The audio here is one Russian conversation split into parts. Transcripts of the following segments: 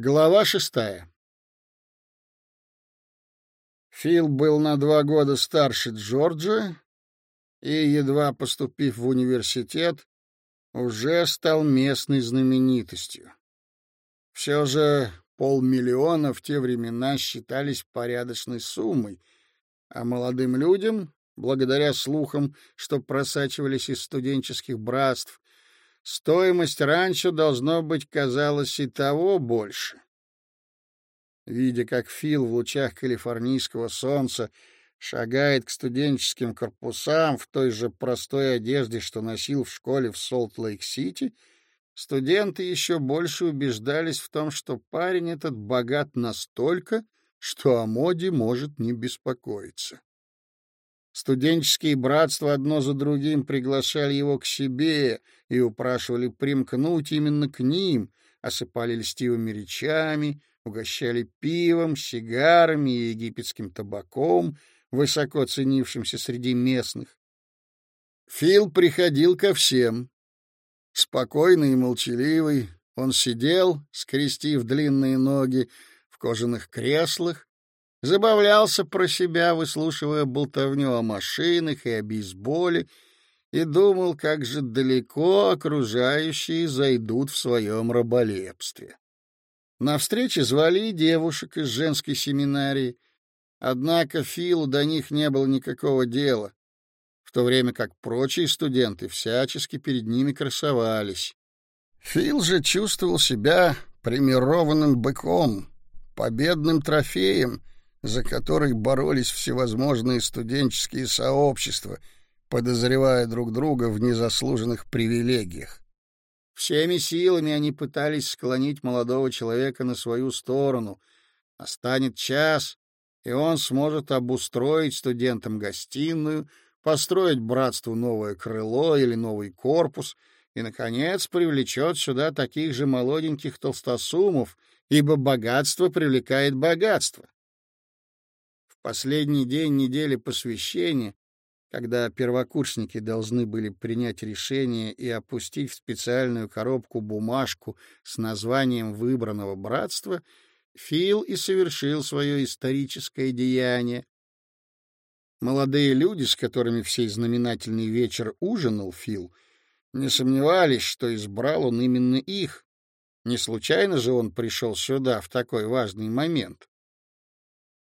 Глава шестая Фил был на два года старше Джорджа и, едва поступив в университет, уже стал местной знаменитостью. Все же полмиллиона в те времена считались порядочной суммой, а молодым людям, благодаря слухам, что просачивались из студенческих братств, Стоимость раньше, должно быть, казалось и того больше. Видя, как Фил в лучах калифорнийского солнца шагает к студенческим корпусам в той же простой одежде, что носил в школе в Солт-Лейк-Сити, студенты еще больше убеждались в том, что парень этот богат настолько, что о моде может не беспокоиться. Студенческие братства одно за другим приглашали его к себе и упрашивали примкнуть именно к ним, осыпали льстивыми речами, угощали пивом, сигарами и египетским табаком, высоко ценившимся среди местных. Фил приходил ко всем. Спокойный и молчаливый, он сидел, скрестив длинные ноги, в кожаных креслах, забавлялся про себя, выслушивая болтовню о машинах и о бейсболе, и думал, как же далеко окружающие зайдут в своем раболепстве. На встрече звали и девушек из женской семинарии, однако Филу до них не было никакого дела, в то время как прочие студенты всячески перед ними красовались. Фил же чувствовал себя примированным быком, победным трофеем — за который боролись всевозможные студенческие сообщества, подозревая друг друга в незаслуженных привилегиях. Всеми силами они пытались склонить молодого человека на свою сторону. Настанет час, и он сможет обустроить студентам гостиную, построить братству новое крыло или новый корпус и, наконец, привлечет сюда таких же молоденьких толстосумов, ибо богатство привлекает богатство последний день недели посвящения, когда первокурсники должны были принять решение и опустить в специальную коробку бумажку с названием выбранного братства, Фил и совершил свое историческое деяние. Молодые люди, с которыми в сей знаменательный вечер ужинал Фил, не сомневались, что избрал он именно их. Не случайно же он пришел сюда в такой важный момент.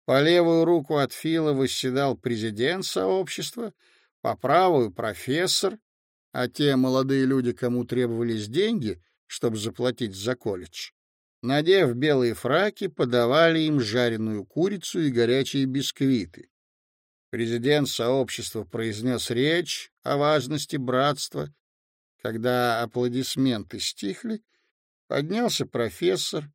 По левую руку от Фила восседал президент сообщества, по правую — профессор, а те молодые люди, кому требовались деньги, чтобы заплатить за колледж, надев белые фраки, подавали им жареную курицу и горячие бисквиты. Президент сообщества произнес речь о важности братства. Когда аплодисменты стихли, поднялся профессор,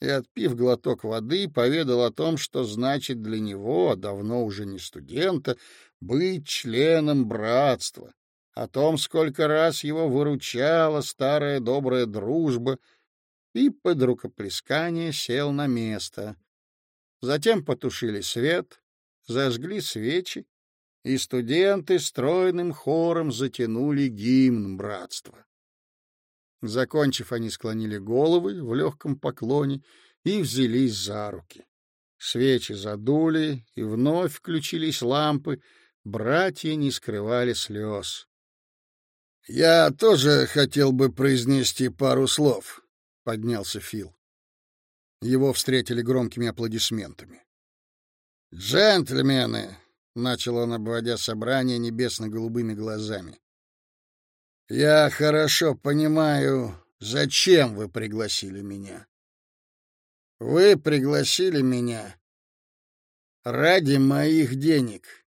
и, отпив глоток воды, поведал о том, что значит для него, давно уже не студента, быть членом братства, о том, сколько раз его выручала старая добрая дружба, и под рукоплескание сел на место. Затем потушили свет, зажгли свечи, и студенты стройным хором затянули гимн братства. Закончив, они склонили головы в легком поклоне и взялись за руки. Свечи задули, и вновь включились лампы. Братья не скрывали слез. — Я тоже хотел бы произнести пару слов, — поднялся Фил. Его встретили громкими аплодисментами. «Джентльмены!» — начал он, обводя собрание небесно-голубыми глазами. Я хорошо понимаю, зачем вы пригласили меня. Вы пригласили меня ради моих денег.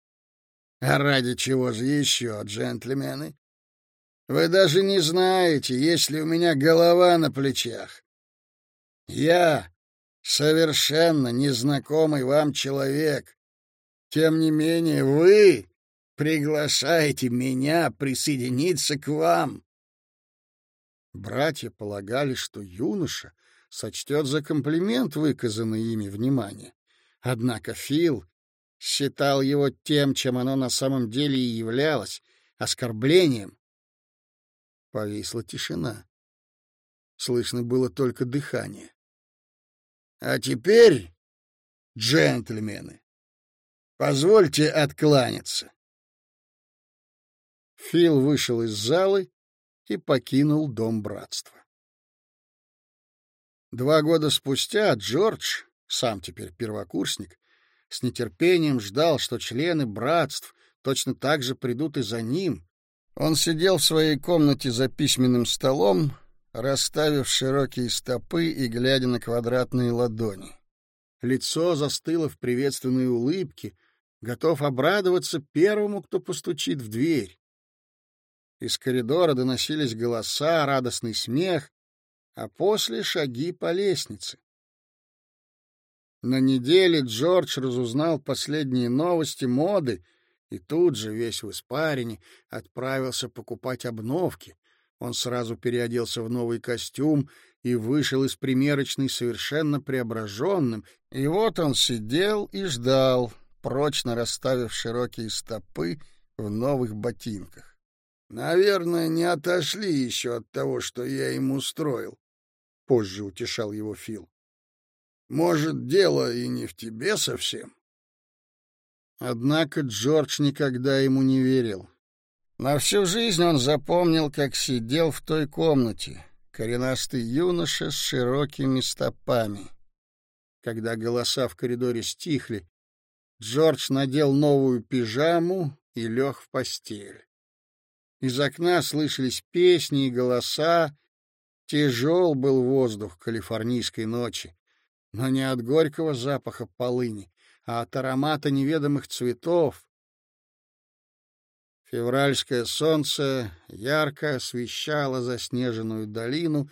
А ради чего же еще, джентльмены? Вы даже не знаете, есть ли у меня голова на плечах. Я совершенно незнакомый вам человек. Тем не менее, вы приглашаете меня присоединиться к вам. Братья полагали, что юноша сочтет за комплимент выказанное ими внимание. Однако Фил считал его тем, чем оно на самом деле и являлось — оскорблением. Повисла тишина. Слышно было только дыхание. А теперь, джентльмены, позвольте откланяться. Фил вышел из залы и покинул дом братства. Два года спустя Джордж, сам теперь первокурсник, с нетерпением ждал, что члены братств точно так же придут и за ним. Он сидел в своей комнате за письменным столом, расставив широкие стопы и глядя на квадратные ладони. Лицо застыло в приветственной улыбке, готов обрадоваться первому, кто постучит в дверь. Из коридора доносились голоса, радостный смех, а после — шаги по лестнице. На неделе Джордж разузнал последние новости моды и тут же, весь в испарине, отправился покупать обновки. Он сразу переоделся в новый костюм и вышел из примерочной совершенно преображенным. И вот он сидел и ждал, прочно расставив широкие стопы в новых ботинках. «Наверное, не отошли еще от того, что я им устроил», — позже утешал его Фил. «Может, дело и не в тебе совсем?» Однако Джордж никогда ему не верил. На всю жизнь он запомнил, как сидел в той комнате, коренастый юноша с широкими стопами. Когда голоса в коридоре стихли, Джордж надел новую пижаму и лег в постель. Из окна слышались песни и голоса. Тяжел был воздух калифорнийской ночи, но не от горького запаха полыни, а от аромата неведомых цветов. Февральское солнце ярко освещало заснеженную долину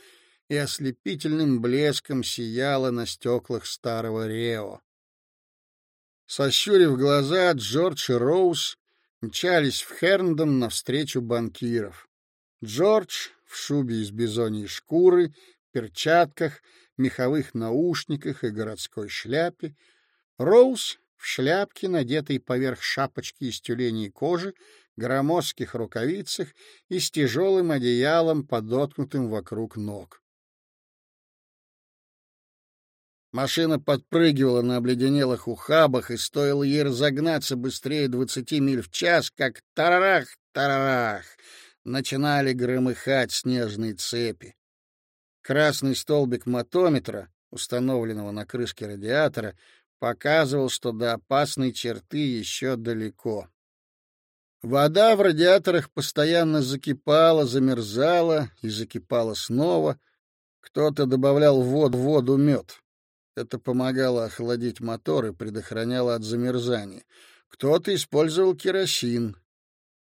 и ослепительным блеском сияло на стеклах старого Рео. Сощурив глаза, Джордж Роуз мчались в Херндон навстречу банкиров. Джордж в шубе из бизоньей шкуры, перчатках, меховых наушниках и городской шляпе, Роуз в шляпке, надетой поверх шапочки из тюленей кожи, громоздких рукавицах и с тяжелым одеялом, подоткнутым вокруг ног. Машина подпрыгивала на обледенелых ухабах, и стоило ей разогнаться быстрее двадцати миль в час, как тарарах-тарарах начинали громыхать снежные цепи. Красный столбик мотометра, установленного на крышке радиатора, показывал, что до опасной черты еще далеко. Вода в радиаторах постоянно закипала, замерзала и закипала снова. Кто-то добавлял в воду, воду мед. Это помогало охладить мотор и предохраняло от замерзания. Кто-то использовал керосин.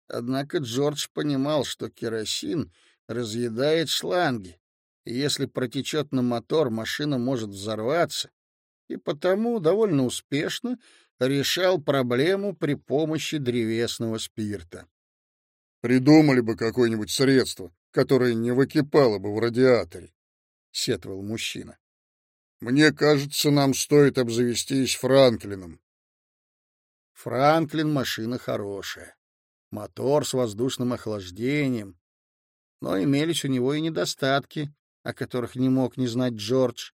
Однако Джордж понимал, что керосин разъедает шланги, и если протечет на мотор, машина может взорваться и потому довольно успешно решал проблему при помощи древесного спирта. «Придумали бы какое-нибудь средство, которое не выкипало бы в радиаторе», — сетовал мужчина. «Мне кажется, нам стоит обзавестись Франклином». Франклин — машина хорошая. Мотор с воздушным охлаждением. Но имелись у него и недостатки, о которых не мог не знать Джордж.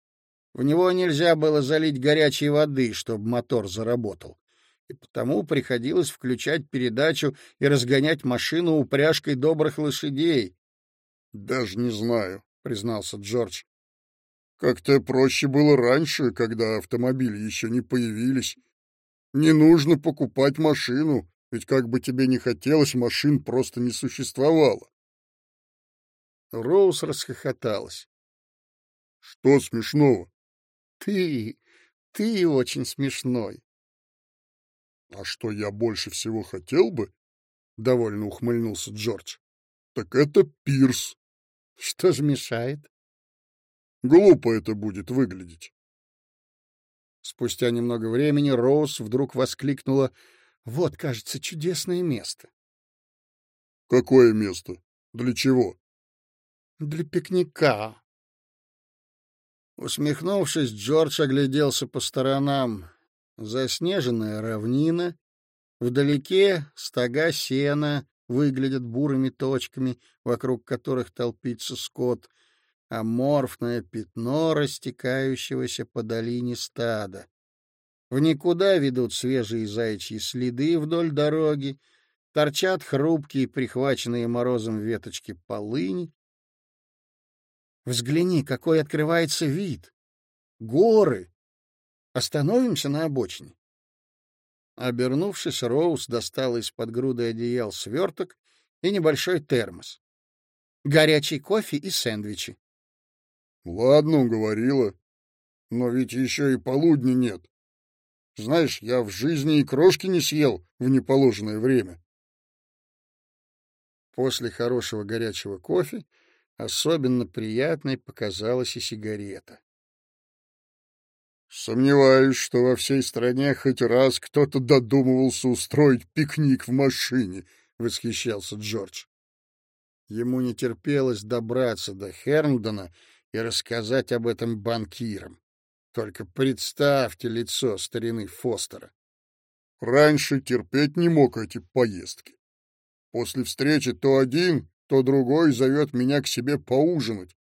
В него нельзя было залить горячей воды, чтобы мотор заработал. И потому приходилось включать передачу и разгонять машину упряжкой добрых лошадей. — Даже не знаю, — признался Джордж. — Как-то проще было раньше, когда автомобили еще не появились. Не нужно покупать машину, ведь как бы тебе ни хотелось, машин просто не существовало. Роуз расхохоталась. — Что смешного? Ты, ты очень смешной. — А что я больше всего хотел бы, — довольно ухмыльнулся Джордж, — так это пирс. — Что же мешает? — Глупо это будет выглядеть. Спустя немного времени Роуз вдруг воскликнула «Вот, кажется, чудесное место». «Какое место? Для чего?» «Для пикника», Усмехнувшись, Джордж огляделся по сторонам. Заснеженная равнина, вдалеке стога сена выглядят бурыми точками, вокруг которых толпится скот. Аморфное пятно растекающегося по долине стада. В никуда ведут свежие заячьи следы вдоль дороги, торчат хрупкие, прихваченные морозом веточки полыни. Взгляни, какой открывается вид! Горы! Остановимся на обочине. Обернувшись, Роуз достала из-под груды одеял сверток и небольшой термос. Горячий кофе и сэндвичи. — Ладно, говорила. Но ведь еще и полудня нет. Знаешь, я в жизни и крошки не съел в неположенное время. После хорошего горячего кофе особенно приятной показалась и сигарета. Сомневаюсь, что во всей стране хоть раз кто-то додумывался устроить пикник в машине, — восхищался Джордж. Ему не терпелось добраться до Херндона и рассказать об этом банкирам. Только представьте лицо старины Фостера. Раньше терпеть не мог эти поездки. После встречи то один, то другой зовет меня к себе поужинать,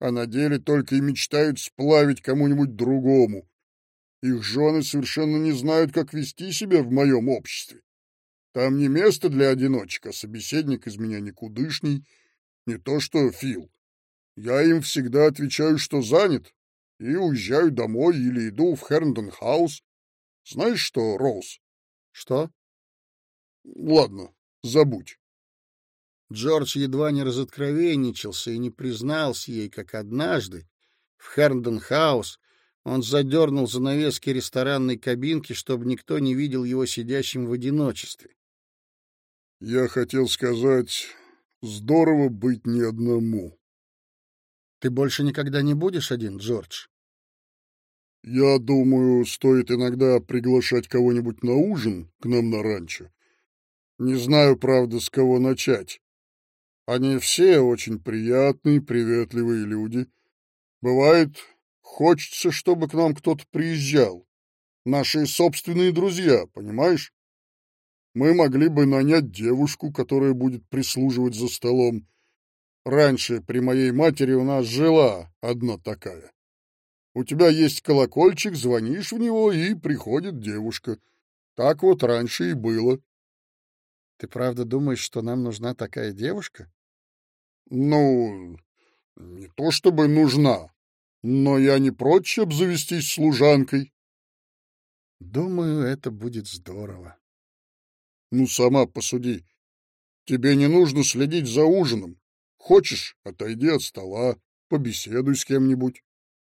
а на деле только и мечтают сплавить кому-нибудь другому. Их жены совершенно не знают, как вести себя в моем обществе. Там не место для одиночек, а собеседник из меня никудышний, не то что Фил. Я им всегда отвечаю, что занят, и уезжаю домой или иду в Херндон-хаус. Знаешь что, Роуз? Что? Ладно, забудь. Джордж едва не разоткровенничался и не признался ей, как однажды в Херндон-хаус он задернул занавески ресторанной кабинки, чтобы никто не видел его сидящим в одиночестве. Я хотел сказать, здорово быть не одному. Ты больше никогда не будешь один, Джордж? Я думаю, стоит иногда приглашать кого-нибудь на ужин к нам на ранчо. Не знаю, правда, с кого начать. Они все очень приятные, приветливые люди. Бывает, хочется, чтобы к нам кто-то приезжал. Наши собственные друзья, понимаешь? Мы могли бы нанять девушку, которая будет прислуживать за столом, Раньше при моей матери у нас жила одна такая. У тебя есть колокольчик, звонишь в него, и приходит девушка. Так вот раньше и было. Ты правда думаешь, что нам нужна такая девушка? Ну, не то чтобы нужна, но я не прочь обзавестись служанкой. Думаю, это будет здорово. Ну, сама посуди. Тебе не нужно следить за ужином. Хочешь, отойди от стола, побеседуй с кем-нибудь.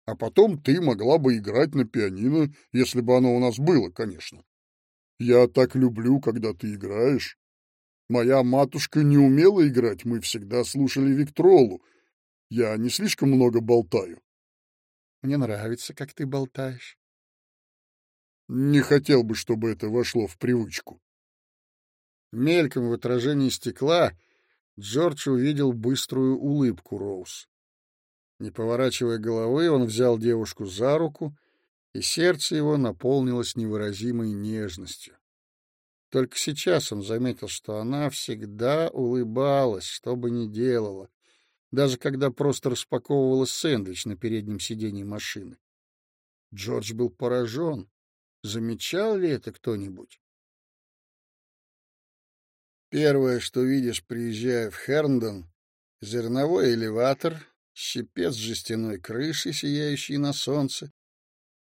А потом ты могла бы играть на пианино, если бы оно у нас было, конечно. Я так люблю, когда ты играешь. Моя матушка не умела играть, мы всегда слушали Виктролу. Я не слишком много болтаю. Мне нравится, как ты болтаешь. Не хотел бы, чтобы это вошло в привычку. Мельком в отражении стекла Джордж увидел быструю улыбку Роуз. Не поворачивая головы, он взял девушку за руку, и сердце его наполнилось невыразимой нежностью. Только сейчас он заметил, что она всегда улыбалась, что бы ни делала, даже когда просто распаковывала сэндвич на переднем сиденье машины. Джордж был поражен. Замечал ли это кто-нибудь? Первое, что видишь, приезжая в Херндон, зерновой элеватор, щепец жестяной крыши, сияющий на солнце,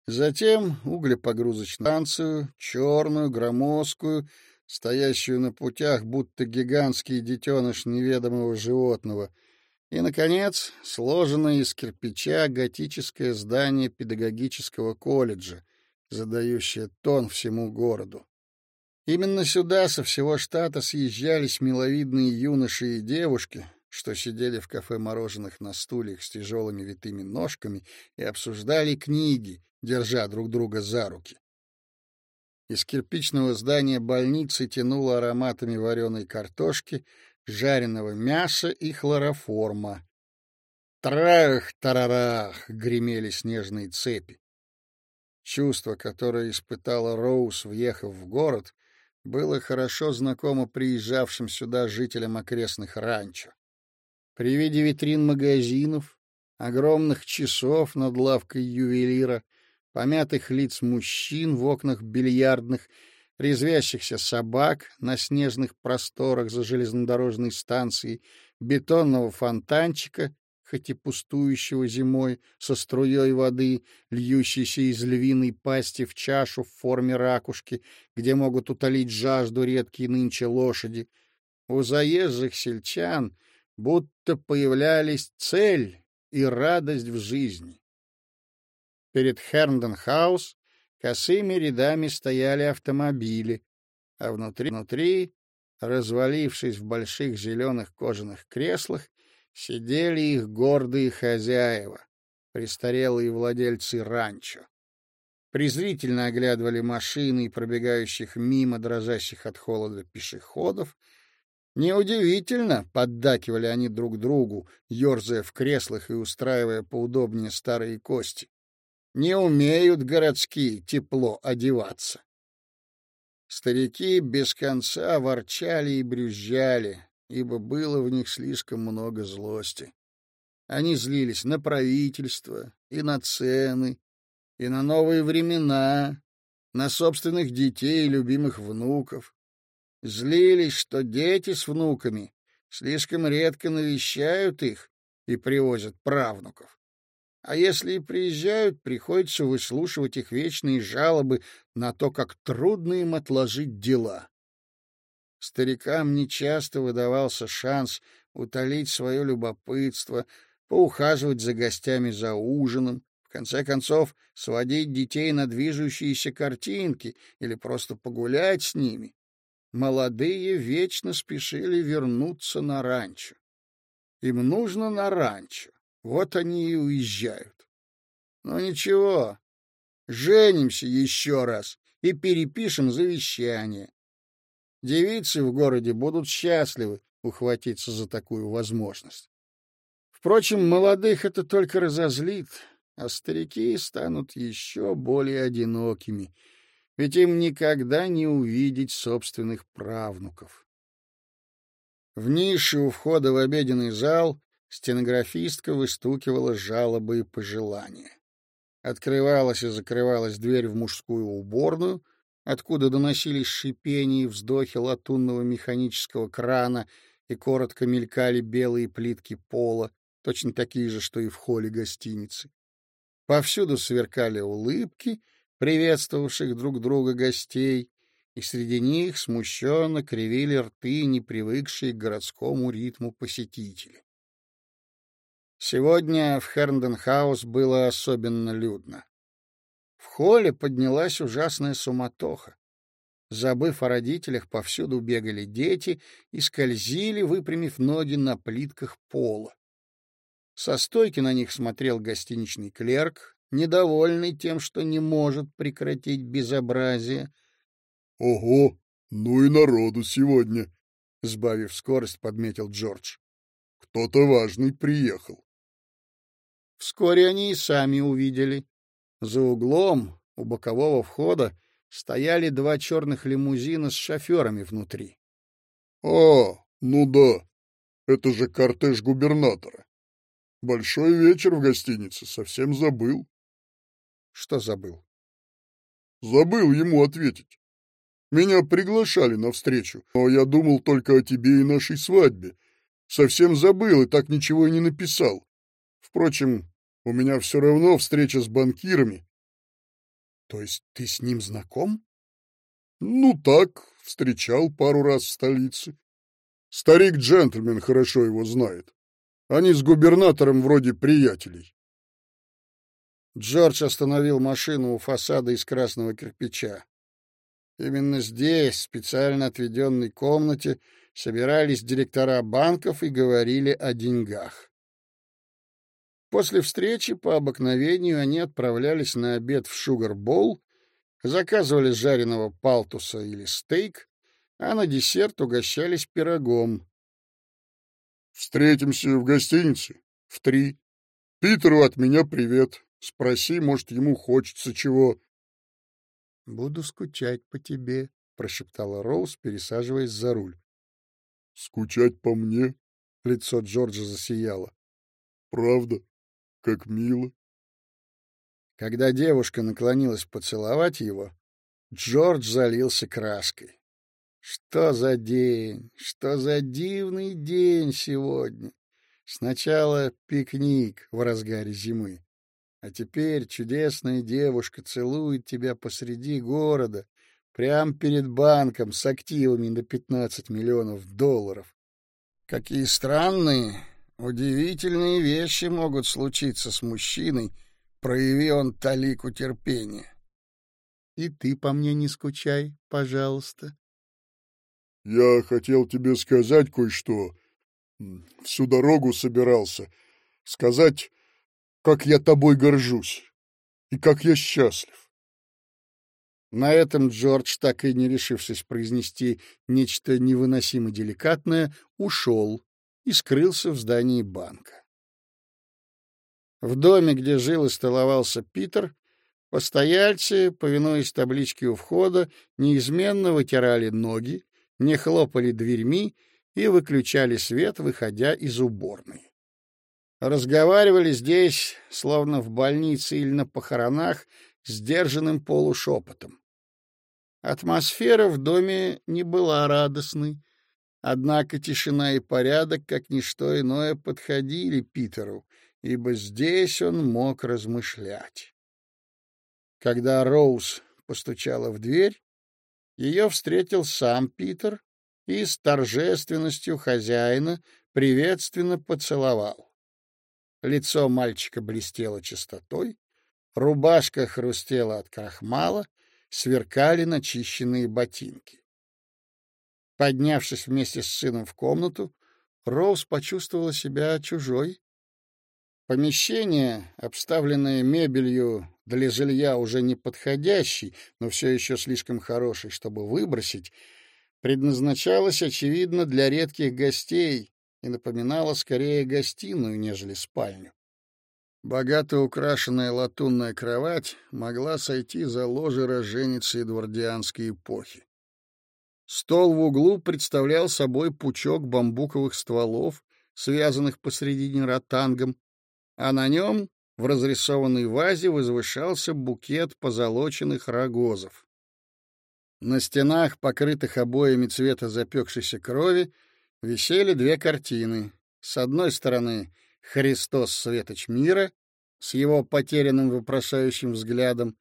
затем углепогрузочную станцию, черную, громоздкую, стоящую на путях, будто гигантский детеныш неведомого животного, и, наконец, сложенное из кирпича готическое здание педагогического колледжа, задающее тон всему городу. Именно сюда со всего штата съезжались миловидные юноши и девушки, что сидели в кафе мороженых на стульях с тяжелыми витыми ножками и обсуждали книги, держа друг друга за руки. Из кирпичного здания больницы тянуло ароматами вареной картошки, жареного мяса и хлороформа. Трах-тарарах гремели снежные цепи. Чувство, которое испытала Роуз, въехав в город, было хорошо знакомо приезжавшим сюда жителям окрестных ранчо. При виде витрин магазинов, огромных часов над лавкой ювелира, помятых лиц мужчин в окнах бильярдных, резвящихся собак на снежных просторах за железнодорожной станцией, бетонного фонтанчика, хоть и пустующего зимой, со струей воды, льющейся из львиной пасти в чашу в форме ракушки, где могут утолить жажду редкие нынче лошади. У заезжих сельчан будто появлялись цель и радость в жизни. Перед Хернден-хаус косыми рядами стояли автомобили, а внутри, внутри, развалившись в больших зеленых кожаных креслах, сидели их гордые хозяева, престарелые владельцы ранчо. Презрительно оглядывали машины, пробегающих мимо дрожащих от холода пешеходов. Неудивительно, поддакивали они друг другу, ерзая в креслах и устраивая поудобнее старые кости. Не умеют городские тепло одеваться. Старики без конца ворчали и брюзжали, ибо было в них слишком много злости. Они злились на правительство и на цены, и на новые времена, на собственных детей и любимых внуков. Злились, что дети с внуками слишком редко навещают их и привозят правнуков. А если и приезжают, приходится выслушивать их вечные жалобы на то, как трудно им отложить дела. Старикам нечасто выдавался шанс утолить свое любопытство, поухаживать за гостями за ужином, в конце концов, сводить детей на движущиеся картинки или просто погулять с ними. Молодые вечно спешили вернуться на ранчо. Им нужно на ранчо, вот они и уезжают. Но ничего, женимся еще раз и перепишем завещание. Девицы в городе будут счастливы ухватиться за такую возможность. Впрочем, молодых это только разозлит, а старики станут еще более одинокими, ведь им никогда не увидеть собственных правнуков. В нише у входа в обеденный зал стенографистка выстукивала жалобы и пожелания. Открывалась и закрывалась дверь в мужскую уборную — откуда доносились шипения и вздохи латунного механического крана и коротко мелькали белые плитки пола, точно такие же, что и в холле гостиницы. Повсюду сверкали улыбки, приветствовавших друг друга гостей, и среди них смущенно кривили рты, не привыкшие к городскому ритму посетители. Сегодня в Хернденхаус было особенно людно. В холле поднялась ужасная суматоха. Забыв о родителях, повсюду бегали дети и скользили, выпрямив ноги на плитках пола. Со стойки на них смотрел гостиничный клерк, недовольный тем, что не может прекратить безобразие. — Ого, ну и народу сегодня! — сбавив скорость, подметил Джордж. — Кто-то важный приехал. Вскоре они и сами увидели. За углом у бокового входа стояли два черных лимузина с шоферами внутри. — А, ну да, это же кортеж губернатора. Большой вечер в гостинице, совсем забыл. — Что забыл? — Забыл ему ответить. Меня приглашали на встречу, но я думал только о тебе и нашей свадьбе. Совсем забыл и так ничего и не написал. Впрочем, у меня все равно встреча с банкирами. — То есть ты с ним знаком? — Ну так, встречал пару раз в столице. Старик-джентльмен хорошо его знает. Они с губернатором вроде приятелей. Джордж остановил машину у фасада из красного кирпича. Именно здесь, в специально отведенной комнате, собирались директора банков и говорили о деньгах. После встречи по обыкновению они отправлялись на обед в Шугар-Болл, заказывали жареного палтуса или стейк, а на десерт угощались пирогом. «Встретимся в гостинице в три. Питеру от меня привет. Спроси, может, ему хочется чего». «Буду скучать по тебе», — прошептала Роуз, пересаживаясь за руль. «Скучать по мне?» — лицо Джорджа засияло. «Правда?» Как мило. Когда девушка наклонилась поцеловать его, Джордж залился краской. Что за день, что за дивный день сегодня. Сначала пикник в разгаре зимы, а теперь чудесная девушка целует тебя посреди города, прямо перед банком с активами на 15 миллионов долларов. Какие странные, удивительные вещи могут случиться с мужчиной, прояви он талику терпения. И ты по мне не скучай, пожалуйста. Я хотел тебе сказать кое-что. Всю дорогу собирался. Сказать, как я тобой горжусь и как я счастлив. На этом Джордж, так и не решившись произнести нечто невыносимо деликатное, ушел и скрылся в здании банка. В доме, где жил и столовался Питер, постояльцы, повинуясь табличке у входа, неизменно вытирали ноги, не хлопали дверьми и выключали свет, выходя из уборной. Разговаривали здесь, словно в больнице или на похоронах, сдержанным полушепотом. Атмосфера в доме не была радостной, однако тишина и порядок, как ничто иное, подходили Питеру, ибо здесь он мог размышлять. Когда Роуз постучала в дверь, ее встретил сам Питер и с торжественностью хозяина приветственно поцеловал. Лицо мальчика блестело чистотой, Рубашка хрустела от крахмала, сверкали начищенные ботинки. Поднявшись вместе с сыном в комнату, Роуз почувствовала себя чужой. Помещение, обставленное мебелью для жилья уже не подходящей, но все еще слишком хорошей, чтобы выбросить, предназначалось, очевидно, для редких гостей и напоминало скорее гостиную, нежели спальню. Богато украшенная латунная кровать могла сойти за ложе роженицы эдвардианской эпохи. Стол в углу представлял собой пучок бамбуковых стволов, связанных посредине ротангом, а на нем в разрисованной вазе возвышался букет позолоченных рогозов. На стенах, покрытых обоями цвета запекшейся крови, висели две картины. С одной стороны — Христос светоч мира с его потерянным вопрошающим взглядом,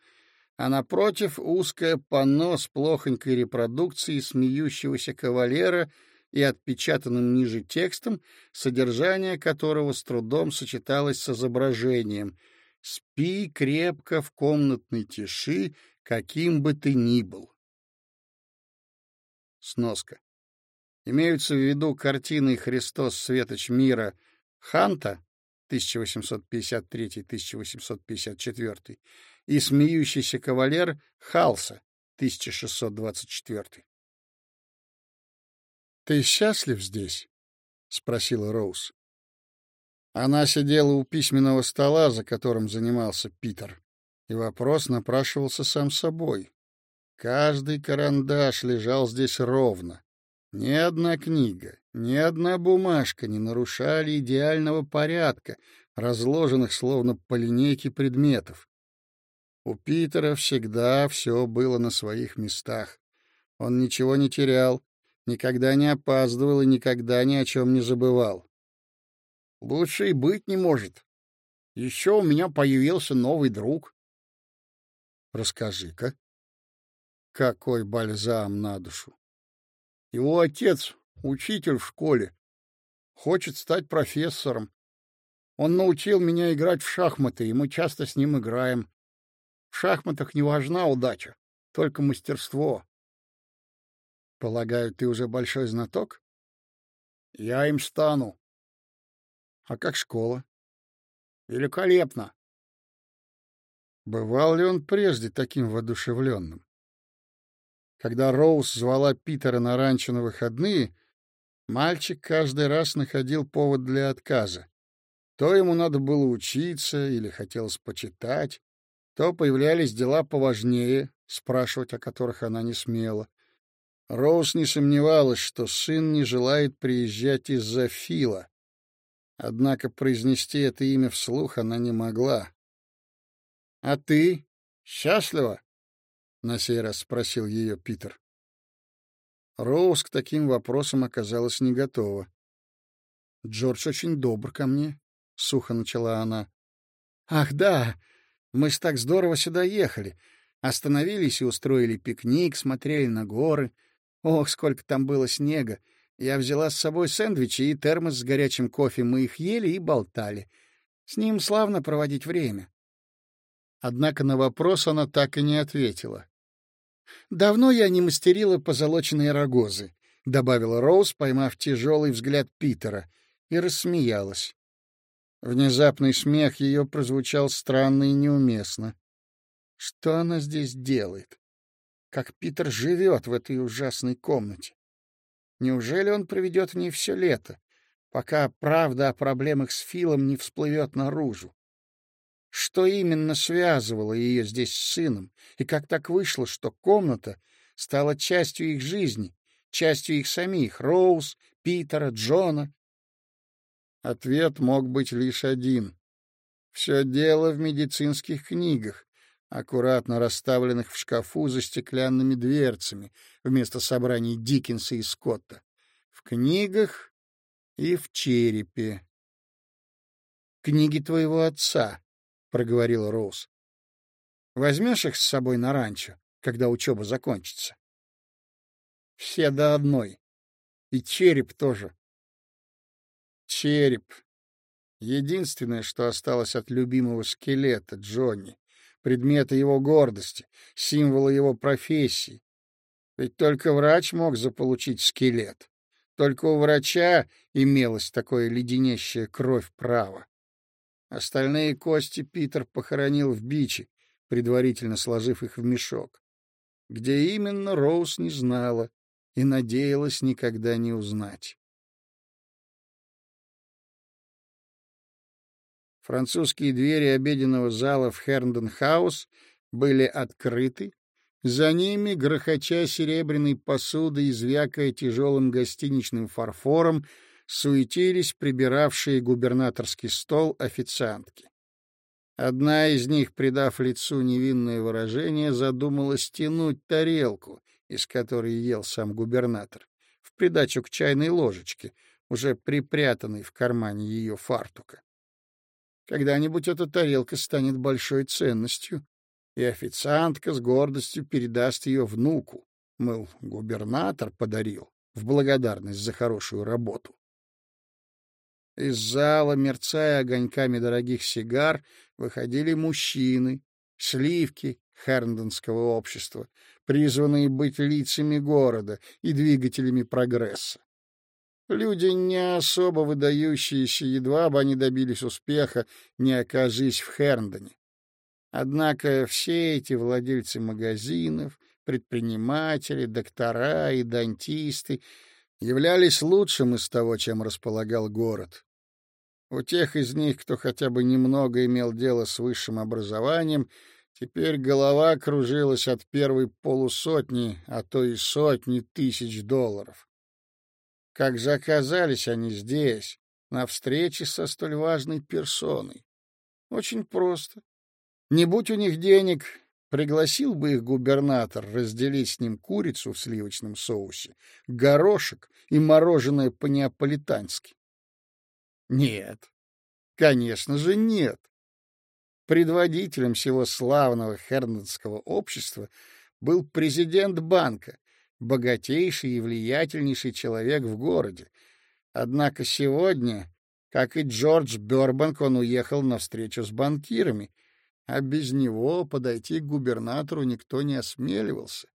а напротив узкое панно с плохонькой репродукцией смеющегося кавалера и отпечатанным ниже текстом, содержание которого с трудом сочеталось с изображением «Спи крепко в комнатной тиши, каким бы ты ни был». Сноска. Имеются в виду картины «Христос, светоч мира» Ханта 1853-1854 и смеющийся кавалер Халса 1624. Ты счастлив здесь? спросила Роуз. Она сидела у письменного стола, за которым занимался Питер, и вопрос напрашивался сам собой. Каждый карандаш лежал здесь ровно, ни одна книга, ни одна бумажка не нарушали идеального порядка, разложенных словно по линейке предметов. У Питера всегда все было на своих местах. Он ничего не терял, никогда не опаздывал и никогда ни о чем не забывал. Лучше и быть не может. Еще у меня появился новый друг. Расскажи-ка, какой бальзам на душу. Его отец — учитель в школе. Хочет стать профессором. Он научил меня играть в шахматы, и мы часто с ним играем. В шахматах не важна удача, только мастерство. Полагаю, ты уже большой знаток? Я им стану. А как школа? Великолепно. Бывал ли он прежде таким воодушевленным? Когда Роуз звала Питера на ранчо на выходные, мальчик каждый раз находил повод для отказа. То ему надо было учиться или хотелось почитать, то появлялись дела поважнее, спрашивать о которых она не смела. Роуз не сомневалась, что сын не желает приезжать из-за Фила. Однако произнести это имя вслух она не могла. — А ты счастлива? — на сей раз спросил ее Питер. Роуз к таким вопросам оказалась не готова. — Джордж очень добр ко мне, — сухо начала она. — Ах, да, мы ж так здорово сюда ехали. Остановились и устроили пикник, смотрели на горы. Ох, сколько там было снега! Я взяла с собой сэндвичи и термос с горячим кофе. Мы их ели и болтали. С ним славно проводить время. Однако на вопрос она так и не ответила. «Давно я не мастерила позолоченные рогозы», — добавила Роуз, поймав тяжелый взгляд Питера, и рассмеялась. Внезапный смех ее прозвучал странно и неуместно. Что она здесь делает? Как Питер живет в этой ужасной комнате? Неужели он проведет в ней все лето, пока правда о проблемах с Филом не всплывет наружу? Что именно связывало ее здесь с сыном, и как так вышло, что комната стала частью их жизни, частью их самих, Роуз, Питера, Джона? Ответ мог быть лишь один. Все дело в медицинских книгах, аккуратно расставленных в шкафу за стеклянными дверцами вместо собраний Диккенса и Скотта, в книгах и в черепе. «Книги твоего отца», — проговорила Роуз. «Возьмешь их с собой на ранчо, когда учеба закончится?» «Все до одной. И череп тоже». «Череп», Единственное, что осталось от любимого скелета Джонни предмета его гордости, символа его профессии. Ведь только врач мог заполучить скелет. Только у врача имелось такое леденящее кровь право. Остальные кости Питер похоронил в биче, предварительно сложив их в мешок. Где именно, Роуз не знала и надеялась никогда не узнать. Французские двери обеденного зала в Херндон-хаус были открыты. За ними, грохоча серебряной посудой и звякая тяжелым гостиничным фарфором, суетились прибиравшие губернаторский стол официантки. Одна из них, придав лицу невинное выражение, задумала стянуть тарелку, из которой ел сам губернатор, в придачу к чайной ложечке, уже припрятанной в кармане ее фартука. Когда-нибудь эта тарелка станет большой ценностью, и официантка с гордостью передаст ее внуку, мыл, губернатор подарил в благодарность за хорошую работу. Из зала, мерцая огоньками дорогих сигар, выходили мужчины, сливки Херндонского общества, призванные быть лицами города и двигателями прогресса. Люди не особо выдающиеся, едва бы они добились успеха, не окажись в Херндоне. Однако все эти владельцы магазинов, предприниматели, доктора и дантисты являлись лучшим из того, чем располагал город. У тех из них, кто хотя бы немного имел дело с высшим образованием, теперь голова кружилась от первой полусотни, а то и сотни тысяч долларов. Как же оказались они здесь, на встрече со столь важной персоной? Очень просто. Не будь у них денег, пригласил бы их губернатор разделить с ним курицу в сливочном соусе, горошек и мороженое по-неаполитански. Нет, конечно же нет. Предводителем всего славного хернетского общества был президент банка, богатейший и влиятельнейший человек в городе. Однако сегодня, как и Джордж Бёрбанк, он уехал на встречу с банкирами, а без него подойти к губернатору никто не осмеливался.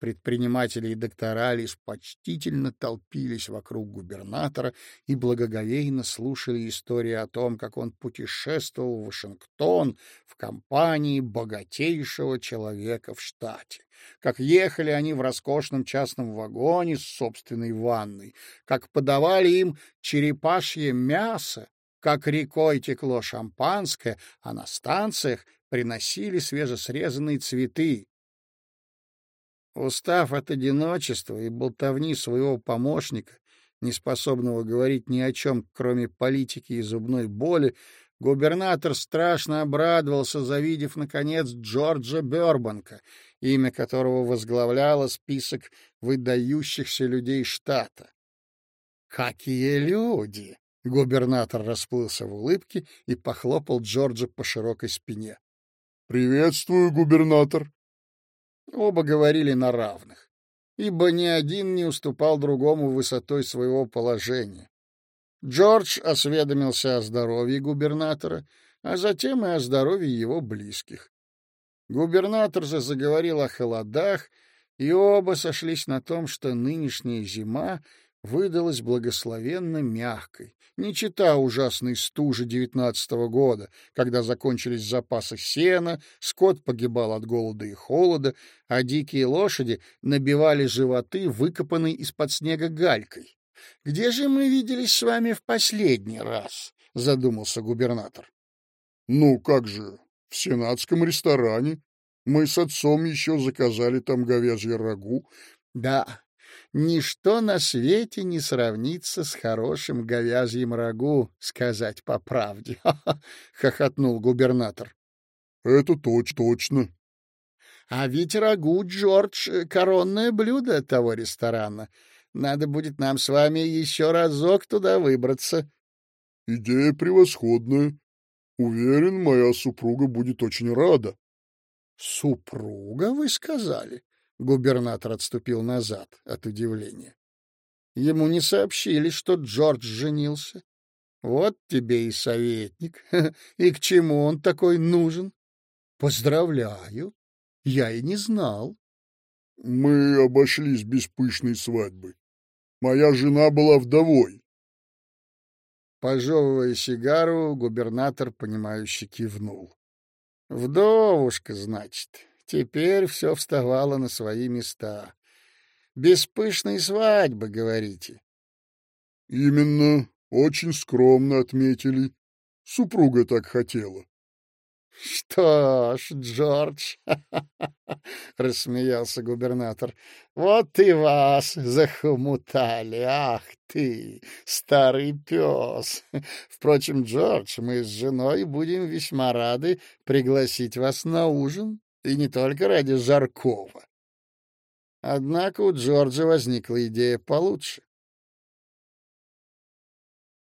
Предприниматели и доктора лишь почтительно толпились вокруг губернатора и благоговейно слушали истории о том, как он путешествовал в Вашингтон в компании богатейшего человека в штате, как ехали они в роскошном частном вагоне с собственной ванной, как подавали им черепашье мясо, как рекой текло шампанское, а на станциях приносили свежесрезанные цветы, Устав от одиночества и болтовни своего помощника, неспособного говорить ни о чем, кроме политики и зубной боли, губернатор страшно обрадовался, завидев, наконец, Джорджа Бёрбанка, имя которого возглавляло список выдающихся людей штата. «Какие люди!» — губернатор расплылся в улыбке и похлопал Джорджа по широкой спине. «Приветствую, губернатор!» Оба говорили на равных ибо ни один не уступал другому высотой своего положения. Джордж осведомился о здоровье губернатора, а затем и о здоровье его близких. Губернатор же заговорил о холодах, и оба сошлись на том, что нынешняя зима выдалась благословенно мягкой, не чита ужасной стужи девятнадцатого года, когда закончились запасы сена, скот погибал от голода и холода, а дикие лошади набивали животы, выкопанной из-под снега галькой. — Где же мы виделись с вами в последний раз? — задумался губернатор. — Ну, как же, в сенатском ресторане. Мы с отцом еще заказали там говяжье рагу. — Да, Ничто на свете не сравнится с хорошим говяжьим рагу, сказать по правде, — хохотнул губернатор. — Это точно, точно. — А ведь рагу, Джордж, коронное блюдо того ресторана. Надо будет нам с вами еще разок туда выбраться. — Идея превосходная. Уверен, моя супруга будет очень рада. — Супруга, вы сказали? Губернатор отступил назад от удивления. Ему не сообщили, что Джордж женился. Вот тебе и советник. И к чему он такой нужен? Поздравляю. Я и не знал. Мы обошлись без пышной свадьбы. Моя жена была вдовой. Пожевывая сигару, губернатор, понимающе кивнул. Вдовушка, значит. Теперь все вставало на свои места. Без пышной свадьбы, говорите? — Именно. Очень скромно отметили. Супруга так хотела. — Что ж, Джордж, — рассмеялся губернатор, — вот и вас захомутали. Ах ты, старый пес! Впрочем, Джордж, мы с женой будем весьма рады пригласить вас на ужин. И не только ради Жаркова. Однако у Джорджа возникла идея получше.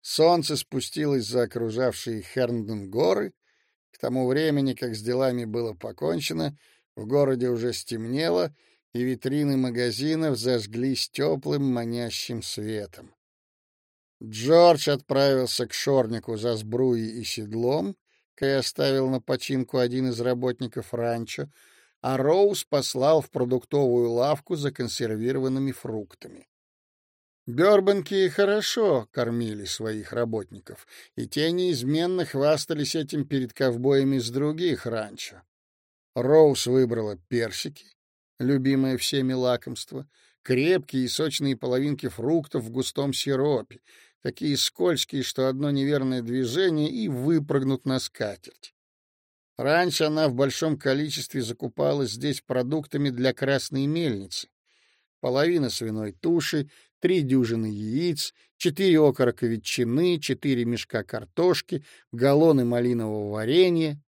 Солнце спустилось за окружавшие Херндон горы. К тому времени, как с делами было покончено, в городе уже стемнело, и витрины магазинов зажглись теплым манящим светом. Джордж отправился к шорнику за сбруей и седлом, Кэй оставил на починку один из работников ранчо, а Роуз послал в продуктовую лавку за консервированными фруктами. Бёрбанки хорошо кормили своих работников, и те неизменно хвастались этим перед ковбоями с других ранчо. Роуз выбрала персики, любимое всеми лакомство, крепкие и сочные половинки фруктов в густом сиропе, такие скользкие, что одно неверное движение и выпрыгнут на скатерть. Раньше она в большом количестве закупалась здесь продуктами для красной мельницы. Половина свиной туши, три дюжины яиц, четыре окорока ветчины, четыре мешка картошки, галлоны малинового варенья.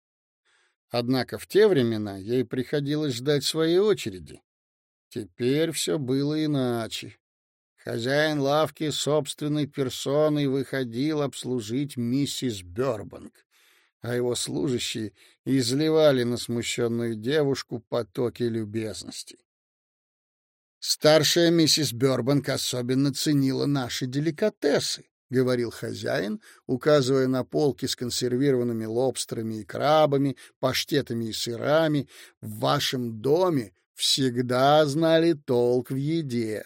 Однако в те времена ей приходилось ждать своей очереди. Теперь все было иначе. Хозяин лавки собственной персоной выходил обслужить миссис Бёрбанк, а его служащие изливали на смущенную девушку потоки любезностей. Старшая миссис Бёрбанк особенно ценила наши деликатесы, — говорил хозяин, указывая на полки с консервированными лобстерами и крабами, паштетами и сырами. В вашем доме всегда знали толк в еде.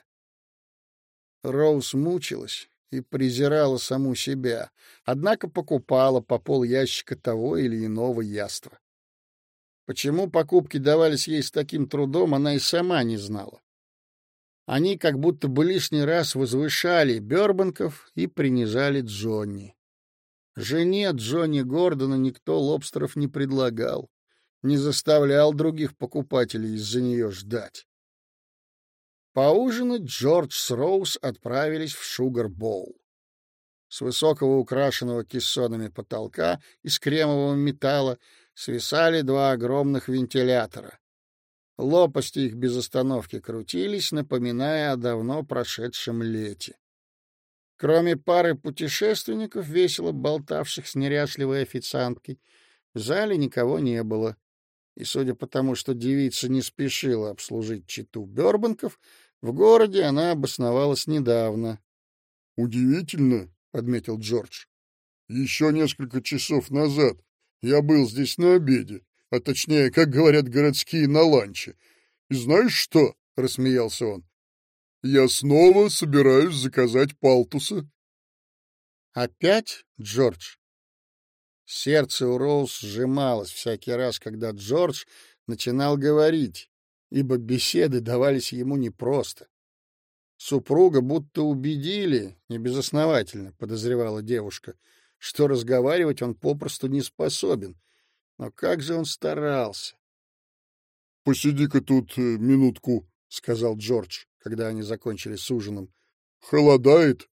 Роуз мучилась и презирала саму себя, однако покупала по пол ящика того или иного яства. Почему покупки давались ей с таким трудом, она и сама не знала. Они как будто бы лишний раз возвышали Бёрбанков и принижали Джонни. Жене Джонни Гордона никто лобстеров не предлагал, не заставлял других покупателей из-за нее ждать. Поужинать Джордж с Роуз отправились в Шугар-Боул. С высокого украшенного кессонами потолка из кремового металла свисали два огромных вентилятора. Лопасти их без остановки крутились, напоминая о давно прошедшем лете. Кроме пары путешественников, весело болтавших с неряшливой официанткой, в зале никого не было. И, судя по тому, что девица не спешила обслужить читу Бёрбанков, в городе она обосновалась недавно. — Удивительно, — подметил Джордж. — Еще несколько часов назад я был здесь на обеде, а точнее, как говорят городские, на ланче. И знаешь что? — рассмеялся он. — Я снова собираюсь заказать палтуса. — Опять, Джордж? Сердце у Роуз сжималось всякий раз, когда Джордж начинал говорить, ибо беседы давались ему непросто. Супруга будто убедили, небезосновательно, подозревала девушка, что разговаривать он попросту не способен. Но как же он старался! — Посиди-ка тут э, минутку, — сказал Джордж, когда они закончили с ужином. — Холодает.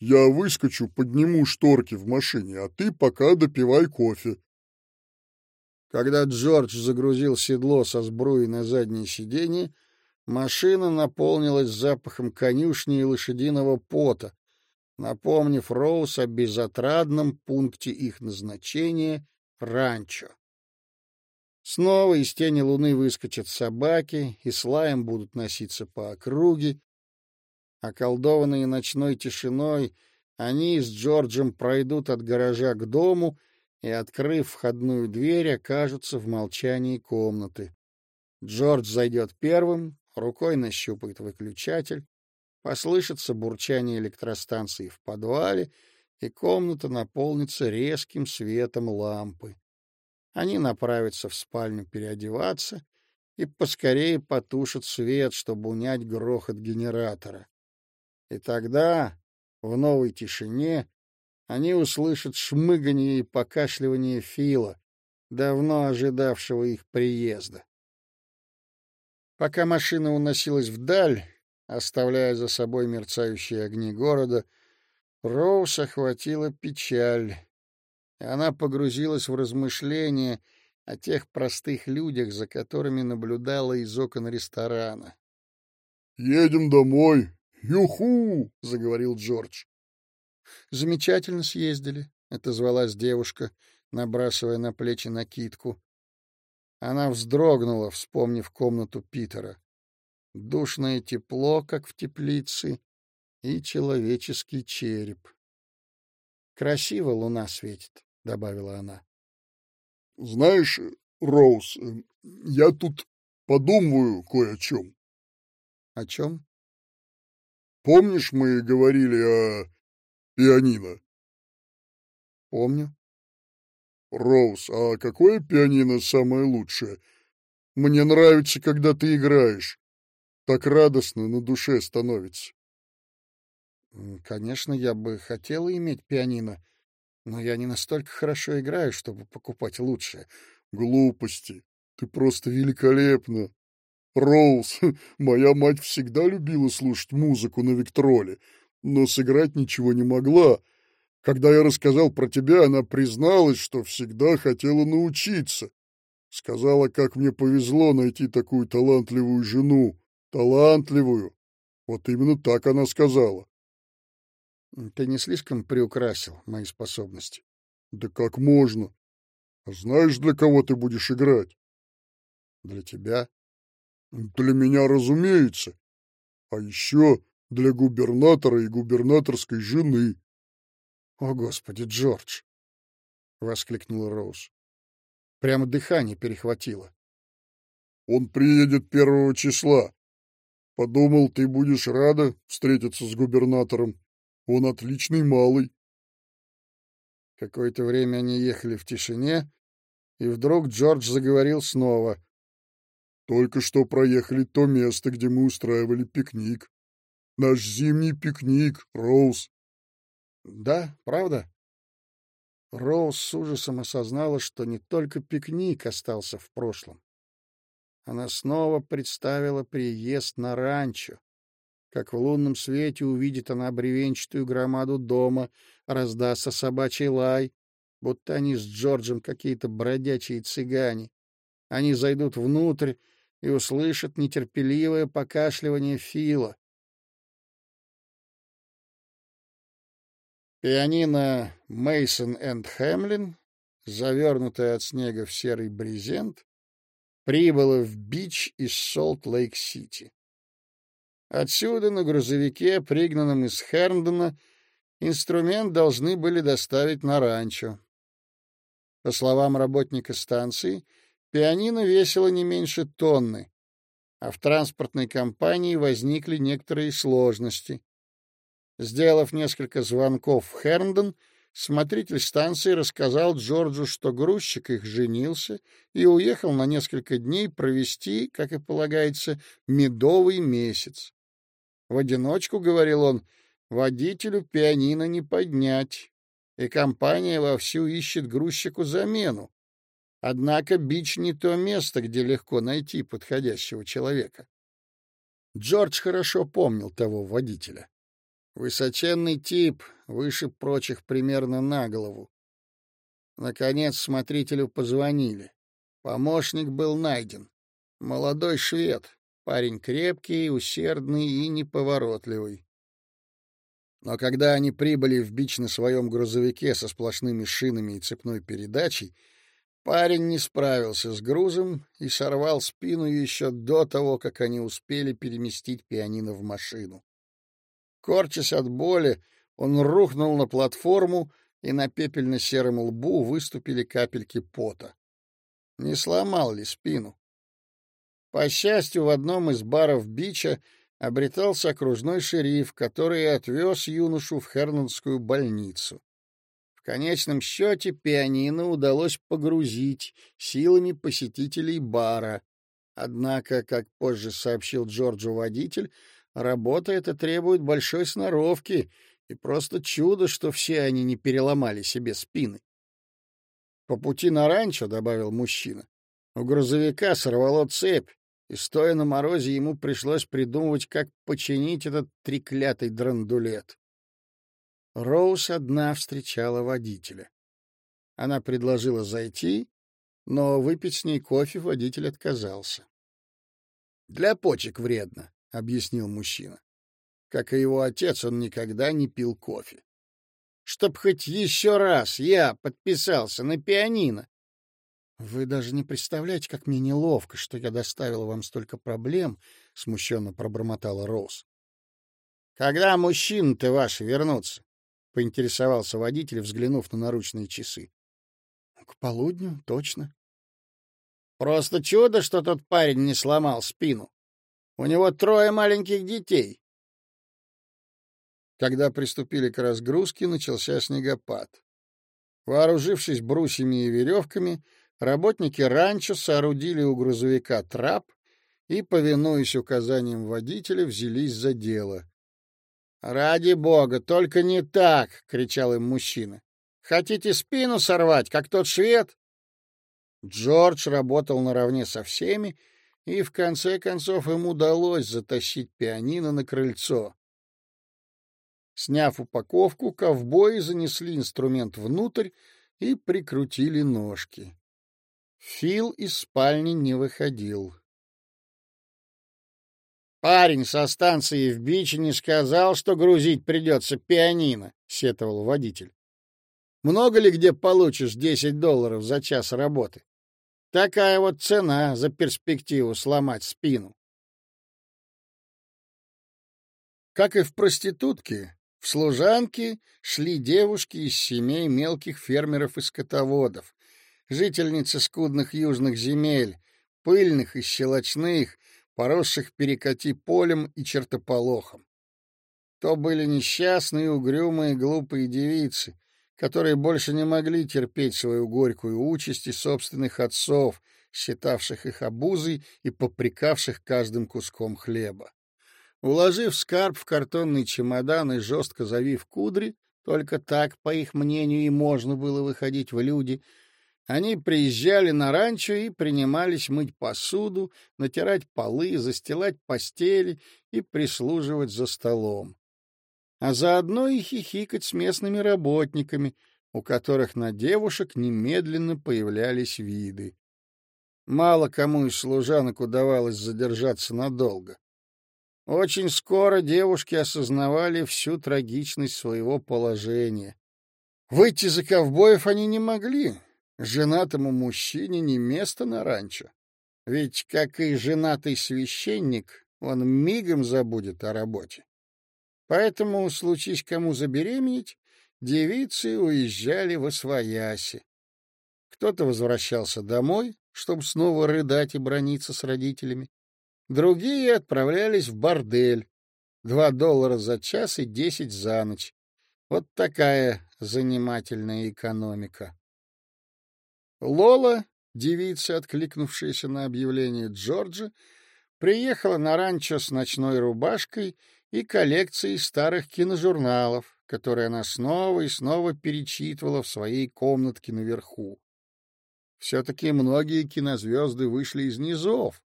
Я выскочу, подниму шторки в машине, а ты пока допивай кофе. Когда Джордж загрузил седло со сбруей на заднее сиденье, Машина наполнилась запахом конюшни и лошадиного пота, напомнив Роуз о безотрадном пункте их назначения — ранчо. Снова из тени луны выскочат собаки и с лаем будут носиться по округе. Околдованные ночной тишиной, они с Джорджем пройдут от гаража к дому и, открыв входную дверь, окажутся в молчании комнаты. Джордж зайдет первым, рукой нащупает выключатель, послышится бурчание электростанции в подвале, и комната наполнится резким светом лампы. Они направятся в спальню переодеваться и поскорее потушат свет, чтобы унять грохот генератора. И тогда, в новой тишине, они услышат шмыганье и покашливание Фила, давно ожидавшего их приезда. Пока машина уносилась вдаль, оставляя за собой мерцающие огни города, Роуз охватила печаль, и она погрузилась в размышления о тех простых людях, за которыми наблюдала из окон ресторана. «Едем домой! Юху!» — заговорил Джордж. «Замечательно съездили», — отозвалась девушка, набрасывая на плечи накидку. Она вздрогнула, вспомнив комнату Питера. Душное тепло, как в теплице, и человеческий череп. «Красиво луна светит», — добавила она. «Знаешь, Роуз, я тут подумываю кое о чем». «О чем?» «Помнишь, мы говорили о пианино?» «Помню». Роуз, а какое пианино самое лучшее? Мне нравится, когда ты играешь. Так радостно на душе становится. Конечно, я бы хотела иметь пианино, но я не настолько хорошо играю, чтобы покупать лучшее. Глупости. Ты просто великолепна. Роуз, моя мать всегда любила слушать музыку на Виктроле, но сыграть ничего не могла, когда я рассказал про тебя, она призналась, что всегда хотела научиться. Сказала, как мне повезло найти такую талантливую жену. Талантливую. Вот именно так она сказала. Ты не слишком приукрасил мои способности. Да как можно? А знаешь, для кого ты будешь играть? Для тебя? Для меня, разумеется. А еще для губернатора и губернаторской жены. «О, Господи, Джордж!» — воскликнула Роуз. Прямо дыхание перехватило. «Он приедет первого числа. Подумал, ты будешь рада встретиться с губернатором. Он отличный малый». Какое-то время они ехали в тишине, и вдруг Джордж заговорил снова. «Только что проехали то место, где мы устраивали пикник. Наш зимний пикник, Роуз. Да, правда? Роуз с ужасом осознала, что не только пикник остался в прошлом. Она снова представила приезд на ранчо, как в лунном свете увидит она бревенчатую громаду дома, раздастся собачий лай, будто они с Джорджем какие-то бродячие цыгане. Они зайдут внутрь и услышат нетерпеливое покашливание Фила. Пианино Mason and Hamlin, завернутое от снега в серый брезент, прибыло в Бич из Солт-Лейк-Сити. Отсюда на грузовике, пригнанном из Херндона, инструмент должны были доставить на ранчо. По словам работника станции, пианино весило не меньше тонны, а в транспортной компании возникли некоторые сложности. Сделав несколько звонков в Херндон, смотритель станции рассказал Джорджу, что грузчик их женился и уехал на несколько дней провести, как и полагается, медовый месяц. В одиночку, — говорил он, — водителю пианино не поднять, и компания вовсю ищет грузчику замену. Однако бич не то место, где легко найти подходящего человека. Джордж хорошо помнил того водителя. Высоченный тип, выше прочих примерно на голову. Наконец смотрителю позвонили. Помощник был найден. Молодой швед, Парень крепкий, усердный и неповоротливый. Но когда они прибыли в бич на своем грузовике со сплошными шинами и цепной передачей, парень не справился с грузом и сорвал спину еще до того, как они успели переместить пианино в машину. Корчась от боли, он рухнул на платформу, и на пепельно-сером лбу выступили капельки пота. Не сломал ли спину? По счастью, в одном из баров Бича обретался окружной шериф, который отвез юношу в Хернонскую больницу. В конечном счете пианино удалось погрузить силами посетителей бара. Однако, как позже сообщил Джорджу водитель, работа эта требует большой сноровки, и просто чудо, что все они не переломали себе спины. По пути на ранчо, — добавил мужчина, — у грузовика сорвало цепь, и, стоя на морозе, ему пришлось придумывать, как починить этот треклятый драндулет. Роуз одна встречала водителя. Она предложила зайти, но выпить с ней кофе водитель отказался. — Для почек вредно, — объяснил мужчина. Как и его отец, он никогда не пил кофе. — Чтоб хоть еще раз я подписался на пианино, вы даже не представляете, как мне неловко, что я доставила вам столько проблем, смущенно пробормотала Роуз. Когда мужчины-то ваши вернутся? поинтересовался водитель, взглянув на наручные часы. К полудню, точно. Просто чудо, что тот парень не сломал спину. У него трое маленьких детей. Когда приступили к разгрузке, начался снегопад. Вооружившись брусьями и веревками, Работники ранчо соорудили у грузовика трап и, повинуясь указаниям водителя, взялись за дело. «Ради бога, только не так!» — кричал им мужчина. «Хотите спину сорвать, как тот швед?» Джордж работал наравне со всеми, и в конце концов им удалось затащить пианино на крыльцо. Сняв упаковку, ковбои занесли инструмент внутрь и прикрутили ножки. Фил из спальни не выходил. «Парень со станции в Биче не сказал, что грузить придется пианино», — сетовал водитель. «Много ли где получишь десять долларов за час работы? Такая вот цена за перспективу сломать спину». Как и в проститутке, в служанке шли девушки из семей мелких фермеров и скотоводов, жительницы скудных южных земель, пыльных и щелочных, поросших перекати полем и чертополохом. То были несчастные, угрюмые, глупые девицы, которые больше не могли терпеть свою горькую участь и собственных отцов, считавших их обузой и попрекавших каждым куском хлеба. Уложив скарб в картонный чемодан и жестко завив кудри, только так, по их мнению, и можно было выходить в люди — Они приезжали на ранчо и принимались мыть посуду, натирать полы, застилать постели и прислуживать за столом. А заодно и хихикать с местными работниками, у которых на девушек немедленно появлялись виды. Мало кому из служанок удавалось задержаться надолго. Очень скоро девушки осознавали всю трагичность своего положения. Выйти за ковбоев они не могли. Женатому мужчине не место на ранчо. Ведь, как и женатый священник, он мигом забудет о работе. Поэтому, случись кому забеременеть, девицы уезжали во свояси. Кто-то возвращался домой, чтобы снова рыдать и брониться с родителями. Другие отправлялись в бордель. Два доллара за час и десять за ночь. Вот такая занимательная экономика. Лола, девица, откликнувшаяся на объявление Джорджа, приехала на ранчо с ночной рубашкой и коллекцией старых киножурналов, которые она снова и снова перечитывала в своей комнатке наверху. Все-таки многие кинозвезды вышли из низов,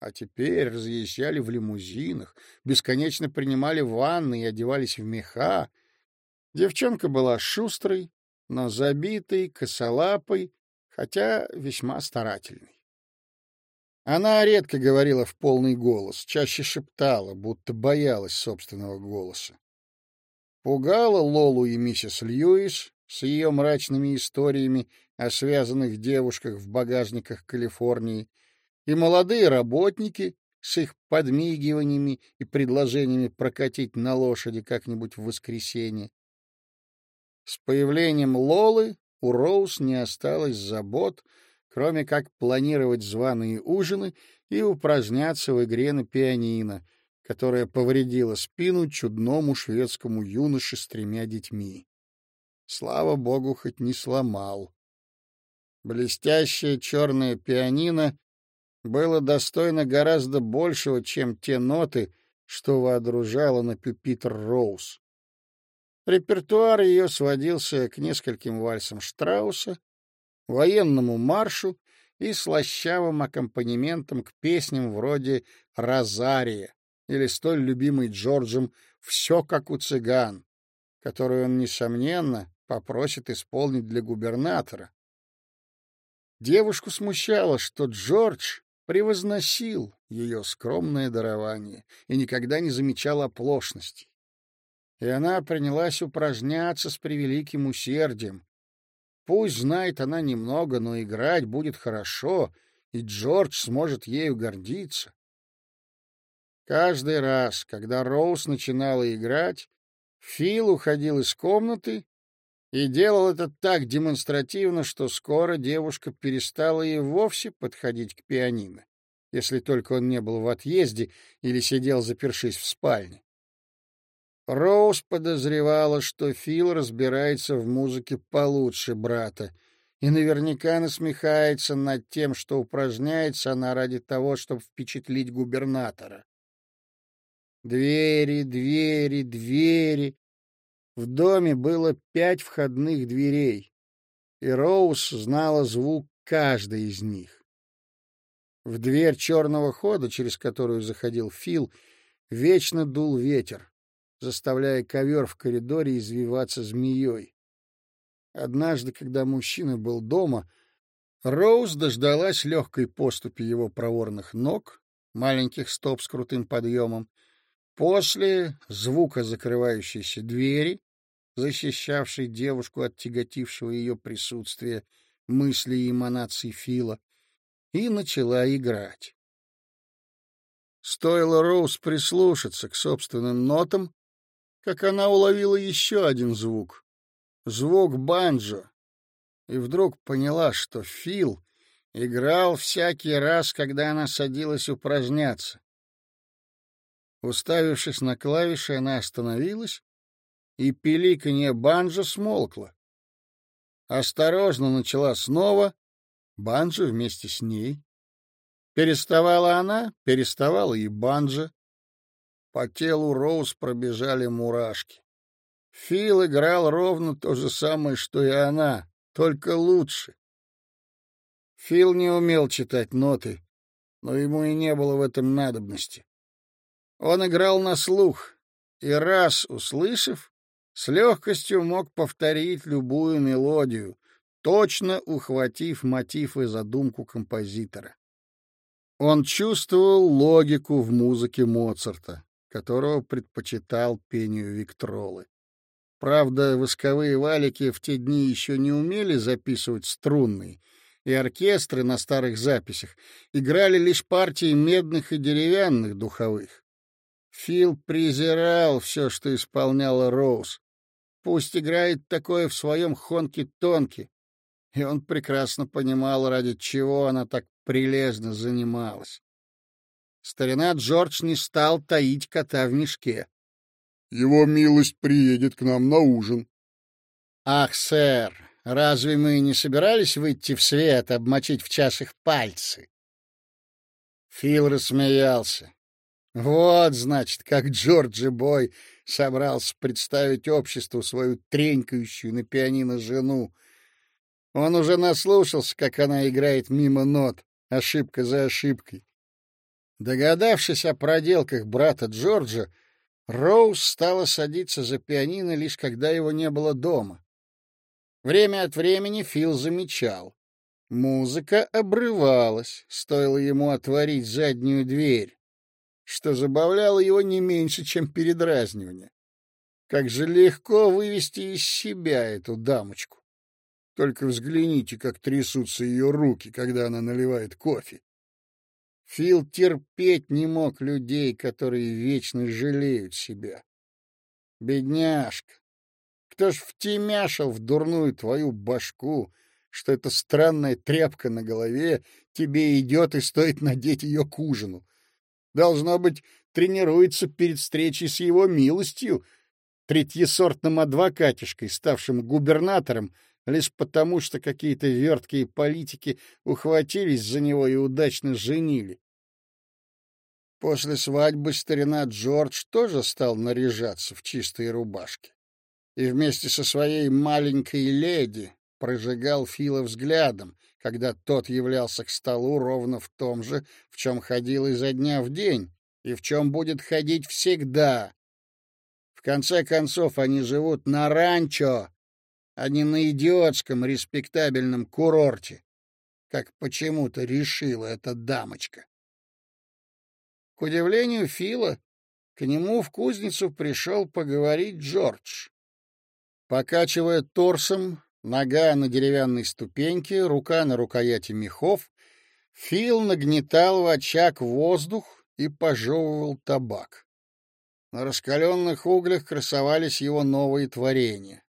а теперь разъезжали в лимузинах, бесконечно принимали ванны и одевались в меха. Девчонка была шустрой, но забитой, косолапой, хотя весьма старательной. Она редко говорила в полный голос, чаще шептала, будто боялась собственного голоса. Пугала Лолу и миссис Льюис с ее мрачными историями о связанных девушках в багажниках Калифорнии, и молодые работники с их подмигиваниями и предложениями прокатить на лошади как-нибудь в воскресенье. С появлением Лолы у Роуз не осталось забот, кроме как планировать званые ужины и упражняться в игре на пианино, которая повредила спину чудному шведскому юноше с тремя детьми. Слава богу, хоть не сломал. Блестящее черное пианино было достойно гораздо большего, чем те ноты, что воодружало на пюпитр Роуз. Репертуар ее сводился к нескольким вальсам Штрауса, военному маршу и слащавым аккомпанементам к песням вроде «Розария» или столь любимый Джорджем «Все как у цыган», которую он, несомненно, попросит исполнить для губернатора. Девушку смущало, что Джордж превозносил ее скромное дарование и никогда не замечал оплошности. И она принялась упражняться с превеликим усердием. Пусть знает она немного, но играть будет хорошо, и Джордж сможет ею гордиться. Каждый раз, когда Роуз начинала играть, Фил уходил из комнаты и делал это так демонстративно, что скоро девушка перестала и вовсе подходить к пианино, если только он не был в отъезде или сидел запершись в спальне. Роуз подозревала, что Фил разбирается в музыке получше брата, и наверняка насмехается над тем, что упражняется она ради того, чтобы впечатлить губернатора. Двери, двери, двери, в доме было пять входных дверей, и Роуз знала звук каждой из них. В дверь черного хода, через которую заходил Фил, вечно дул ветер, заставляя ковер в коридоре извиваться змеей. Однажды, когда мужчина был дома, Роуз дождалась легкой поступи его проворных ног, маленьких стоп с крутым подъемом, после звука закрывающейся двери, защищавший девушку от тяготившего ее присутствия мысли и эманаций Фила, и начала играть. Стоило Роуз прислушаться к собственным нотам, как она уловила еще один звук — звук банджо, и вдруг поняла, что Фил играл всякий раз, когда она садилась упражняться. Уставившись на клавиши, она остановилась и пиликанье банджо смолкло. Осторожно начала снова, банджо вместе с ней. Переставала она, переставала и банджо. По телу Роуз пробежали мурашки. Фил играл ровно то же самое, что и она, только лучше. Фил не умел читать ноты, но ему и не было в этом надобности. Он играл на слух, и раз услышав, с легкостью мог повторить любую мелодию, точно ухватив мотив и задумку композитора. Он чувствовал логику в музыке Моцарта, которого предпочитал пению Виктролы. Правда, восковые валики в те дни еще не умели записывать струнные, и оркестры на старых записях играли лишь партии медных и деревянных духовых. Фил презирал все, что исполняла Роуз. Пусть играет такое в своем хонке-тонке. И он прекрасно понимал, ради чего она так прилежно занималась. Старина Джордж не стал таить кота в мешке. — Его милость приедет к нам на ужин. — Ах, сэр, разве мы не собирались выйти в свет, обмочить в чашах пальцы? Фил рассмеялся. Вот, значит, как Джорджи Бой собрался представить обществу свою тренькающую на пианино жену. Он уже наслушался, как она играет мимо нот, ошибка за ошибкой. Догадавшись о проделках брата Джорджа, Роуз стала садиться за пианино лишь когда его не было дома. Время от времени Фил замечал. Музыка обрывалась, стоило ему отворить заднюю дверь что забавляло его не меньше, чем передразнивание. Как же легко вывести из себя эту дамочку. Только взгляните, как трясутся ее руки, когда она наливает кофе. Фил терпеть не мог людей, которые вечно жалеют себя. Бедняжка, кто ж втемяшил в дурную твою башку, что эта странная тряпка на голове тебе идет и стоит надеть ее к ужину? Должно быть, тренируется перед встречей с его милостью, третьесортным адвокатишкой, ставшим губернатором, лишь потому, что какие-то верткие политики ухватились за него и удачно женили. После свадьбы старина Джордж тоже стал наряжаться в чистые рубашки и вместе со своей маленькой леди прожигал Фила взглядом, когда тот являлся к столу ровно в том же, в чем ходил изо дня в день, и в чем будет ходить всегда. В конце концов, они живут на ранчо, а не на идиотском респектабельном курорте, как почему-то решила эта дамочка. К удивлению Фила, к нему в кузницу пришел поговорить Джордж. Покачивая торсом, Нога на деревянной ступеньке, рука на рукояти мехов. Фил нагнетал в очаг воздух и пожевывал табак. На раскаленных углях красовались его новые творения.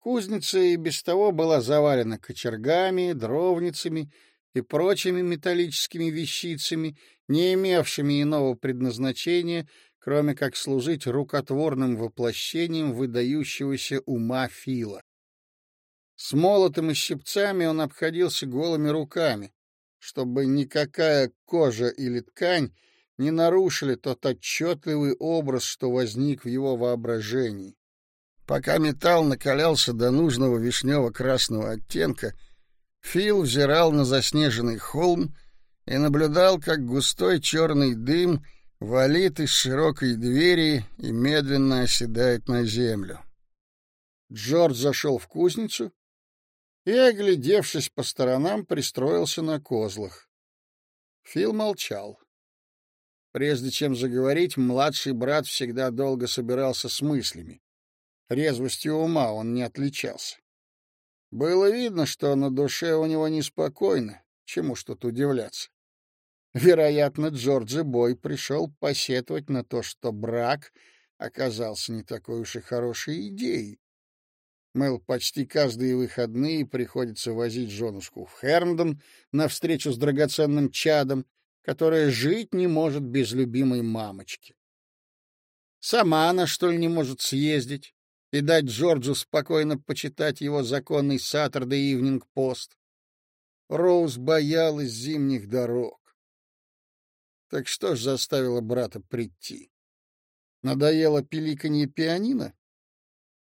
Кузница и без того была завалена кочергами, дровницами и прочими металлическими вещицами, не имевшими иного предназначения, кроме как служить рукотворным воплощением выдающегося ума Фила. С молотом и щипцами он обходился голыми руками, чтобы никакая кожа или ткань не нарушили тот отчетливый образ, что возник в его воображении. Пока металл накалялся до нужного вишнево-красного оттенка, Фил взирал на заснеженный холм и наблюдал, как густой черный дым валит из широкой двери и медленно оседает на землю. Джордж зашел в кузницу и, оглядевшись по сторонам, пристроился на козлах. Фил молчал. Прежде чем заговорить, младший брат всегда долго собирался с мыслями. Резвостью ума он не отличался. Было видно, что на душе у него неспокойно, чему что-то удивляться. Вероятно, Джорджи Бой пришел посетовать на то, что брак оказался не такой уж и хорошей идеей. Мэл почти каждые выходные приходится возить женушку в Херндон на встречу с драгоценным чадом, которая жить не может без любимой мамочки. Сама она, что ли, не может съездить и дать Джорджу спокойно почитать его законный Saturday Evening Post? Роуз боялась зимних дорог. Так что ж заставило брата прийти? Надоело пиликанье пианино?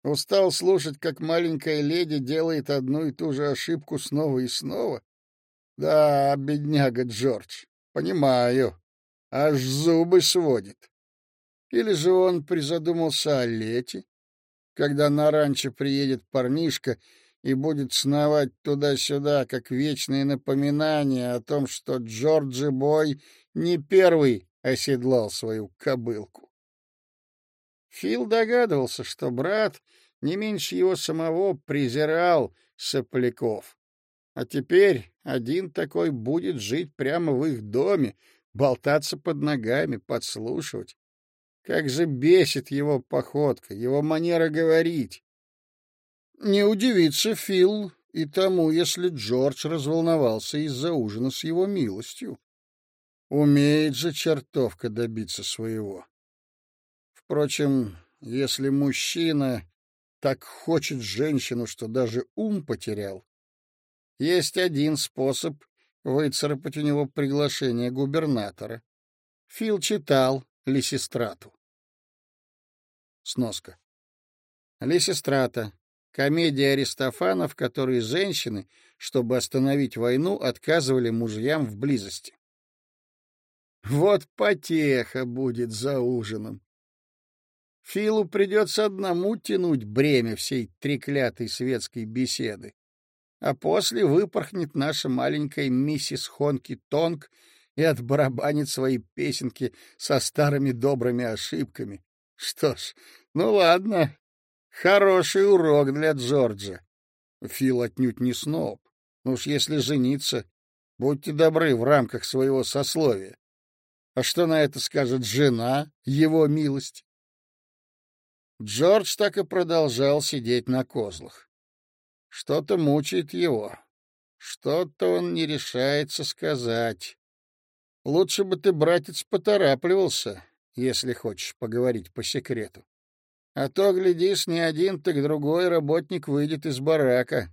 Устал слушать, как маленькая леди делает одну и ту же ошибку снова и снова? Да, бедняга Джордж, понимаю. Аж зубы сводит. Или же он призадумался о лете, когда на ранчо приедет парнишка и будет сновать туда-сюда, как вечное напоминание о том, что Джорджи Бой не первый оседлал свою кобылку. Фил догадывался, что брат не меньше его самого презирал сопляков. А теперь один такой будет жить прямо в их доме, болтаться под ногами, подслушивать. Как же бесит его походка, его манера говорить. Не удивится Фил и тому, если Джордж разволновался из-за ужина с его милостью. Умеет же чертовка добиться своего. Впрочем, если мужчина так хочет женщину, что даже ум потерял, есть один способ выцарапать у него приглашение губернатора. Фил читал Лисистрату. Сноска. Лисистрата Комедия Аристофана, в которой женщины, чтобы остановить войну, отказывали мужьям в близости. Вот потеха будет за ужином. Филу придется одному тянуть бремя всей треклятой светской беседы. А после выпорхнет наша маленькая миссис Хонки Тонг и отбарабанит свои песенки со старыми добрыми ошибками. Что ж, ну ладно, Хороший урок для Джорджа. Фил отнюдь не сноб. Ну уж если жениться, будьте добры в рамках своего сословия. А что на это скажет жена, его милость? Джордж так и продолжал сидеть на козлах. Что-то мучает его. Что-то он не решается сказать. Лучше бы ты, братец, поторапливался, если хочешь поговорить по секрету. А то, глядишь, не один, так другой работник выйдет из барака.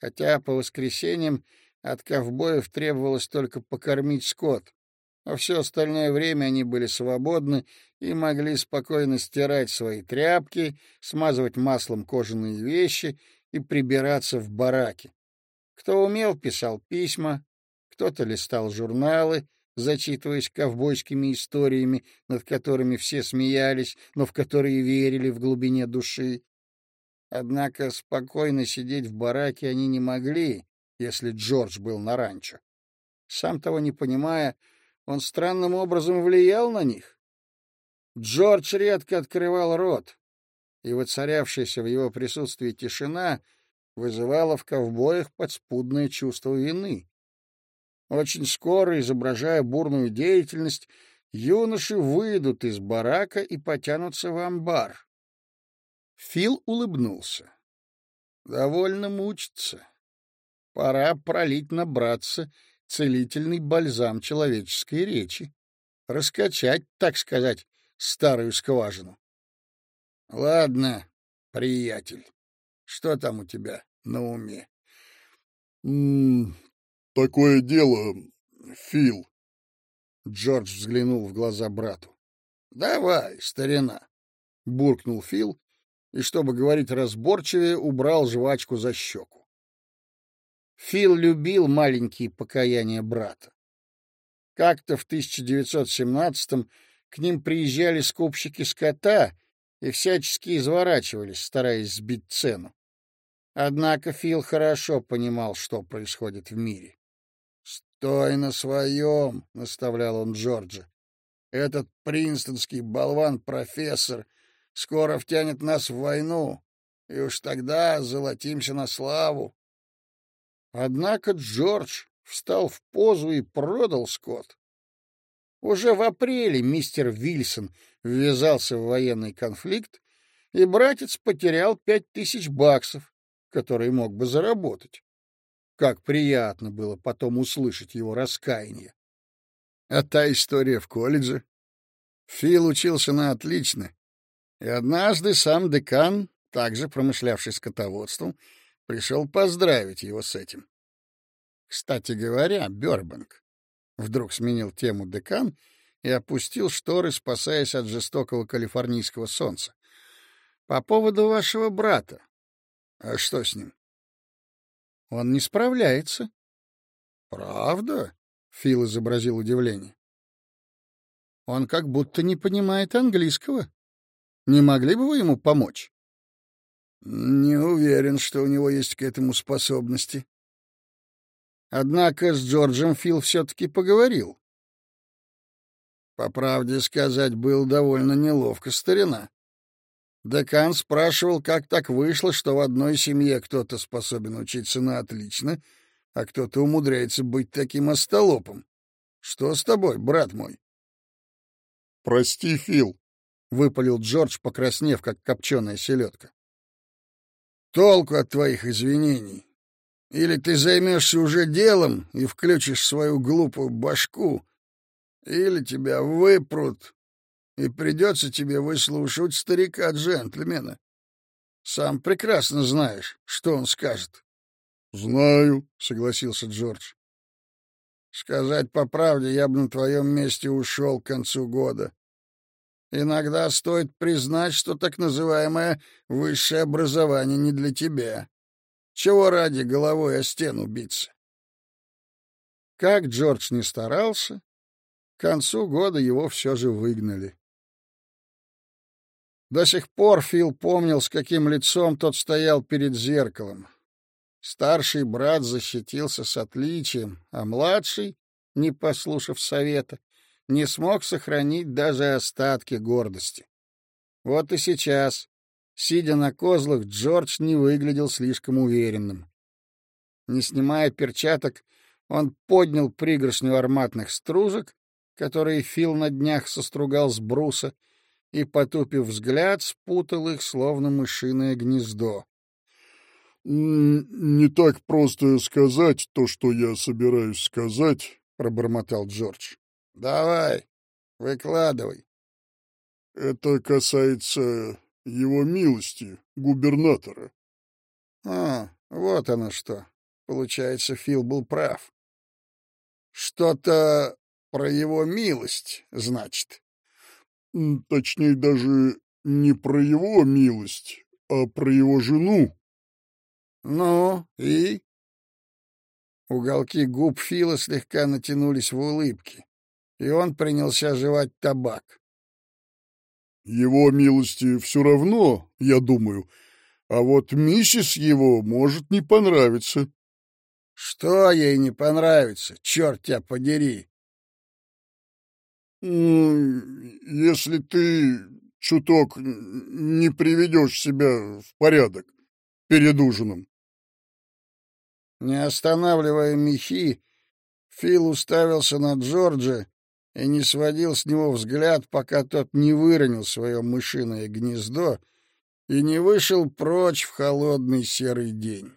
Хотя по воскресеньям от ковбоев требовалось только покормить скот, а все остальное время они были свободны и могли спокойно стирать свои тряпки, смазывать маслом кожаные вещи и прибираться в бараке. Кто умел, писал письма, кто-то листал журналы, зачитываясь ковбойскими историями, над которыми все смеялись, но в которые верили в глубине души. Однако спокойно сидеть в бараке они не могли, если Джордж был на ранчо. Сам того не понимая, он странным образом влиял на них. Джордж редко открывал рот, и воцарявшаяся в его присутствии тишина вызывала в ковбоях подспудное чувство вины. Очень скоро, изображая бурную деятельность, юноши выйдут из барака и потянутся в амбар. Фил улыбнулся. Довольно мучиться. Пора пролить на братца целительный бальзам человеческой речи. Раскачать, так сказать, старую скважину. Ладно, приятель, что там у тебя на уме? Такое дело, Фил. Джордж взглянул в глаза брату. Давай, старина, буркнул Фил и, чтобы говорить разборчивее, убрал жвачку за щеку. Фил любил маленькие покаяния брата. Как-то в 1917-м к ним приезжали скупщики скота и всячески изворачивались, стараясь сбить цену. Однако Фил хорошо понимал, что происходит в мире. «Стой на своем!» — наставлял он Джорджа. «Этот принстонский болван-профессор скоро втянет нас в войну, и уж тогда золотимся на славу». Однако Джордж встал в позу и продал скот. Уже в апреле мистер Вильсон ввязался в военный конфликт, и братец потерял пять тысяч баксов, которые мог бы заработать. Как приятно было потом услышать его раскаяние. А та история в колледже? Фил учился на отлично. И однажды сам декан, также промышлявший скотоводством, пришел поздравить его с этим. Кстати говоря, Бёрбанк вдруг сменил тему декан и опустил шторы, спасаясь от жестокого калифорнийского солнца. По поводу вашего брата. А что с ним? Он не справляется. Правда? Фил изобразил удивление. Он как будто не понимает английского. Не могли бы вы ему помочь? Не уверен, что у него есть к этому способности. Однако с Джорджем Фил все-таки поговорил. По правде сказать, был довольно неловко старина. Декан спрашивал, как так вышло, что в одной семье кто-то способен учиться на отлично, а кто-то умудряется быть таким остолопом. Что с тобой, брат мой? — Прости, Фил, — выпалил Джордж, покраснев, как копченая селедка. — Толку от твоих извинений. Или ты займешься уже делом и включишь свою глупую башку, или тебя выпрут, и придется тебе выслушивать старика-джентльмена. Сам прекрасно знаешь, что он скажет. — Знаю, — согласился Джордж. Сказать по правде, я бы на твоем месте ушел к концу года. Иногда стоит признать, что так называемое высшее образование не для тебя. Чего ради головой о стену биться? Как Джордж не старался, к концу года его все же выгнали. До сих пор Фил помнил, с каким лицом тот стоял перед зеркалом. Старший брат защитился с отличием, а младший, не послушав совета, не смог сохранить даже остатки гордости. Вот и сейчас, сидя на козлах, Джордж не выглядел слишком уверенным. Не снимая перчаток, он поднял пригоршню арматных стружек, которые Фил на днях состругал с бруса, и, потупив взгляд, спутал их, словно мышиное гнездо. «Не так просто сказать то, что я собираюсь сказать», — пробормотал Джордж. «Давай, выкладывай». «Это касается его милости, губернатора». «А, вот оно что. Получается, Фил был прав. Что-то про его милость, значит». «Точнее, даже не про его милость, а про его жену», ну, и? Уголки губ Фила слегка натянулись в улыбке, и он принялся жевать табак. Его милости все равно, я думаю, а вот миссис его может не понравиться. Что ей не понравится, черт тебя подери? Если ты чуток не приведешь себя в порядок перед ужином. Не останавливая мехи, Фил уставился на Джорджа и не сводил с него взгляд, пока тот не выронил свое мышиное гнездо и не вышел прочь в холодный серый день.